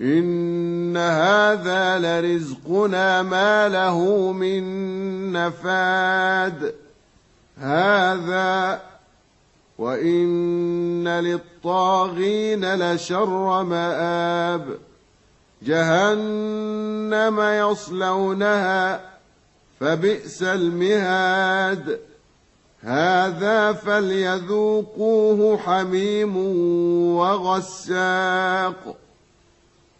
إن هذا لرزقنا ما له من نفاد هذا وإن للطاغين لشر مآب جهنم يصلونها فبئس المهاد هذا فليذوقوه حميم وغساق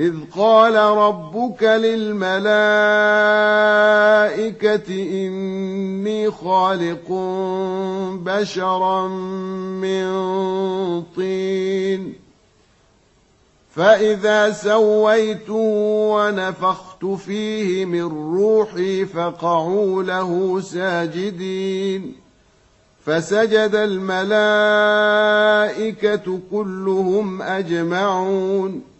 إذ قال ربك للملائكة إني خالق بشرا من طين. فإذا سويته ونفخت فيه من روحي فقعوا له ساجدين. فسجد الملائكة كلهم أجمعون.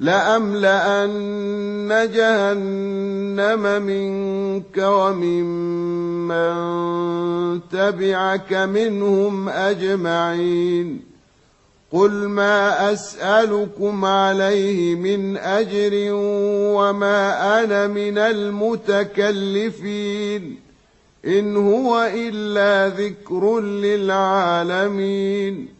لأملأن جهنم منك ومن من تبعك منهم أجمعين. قل ما أسألكم عليه من أجر وما أنا من المتكلفين. إن هو إلا ذكر للعالمين.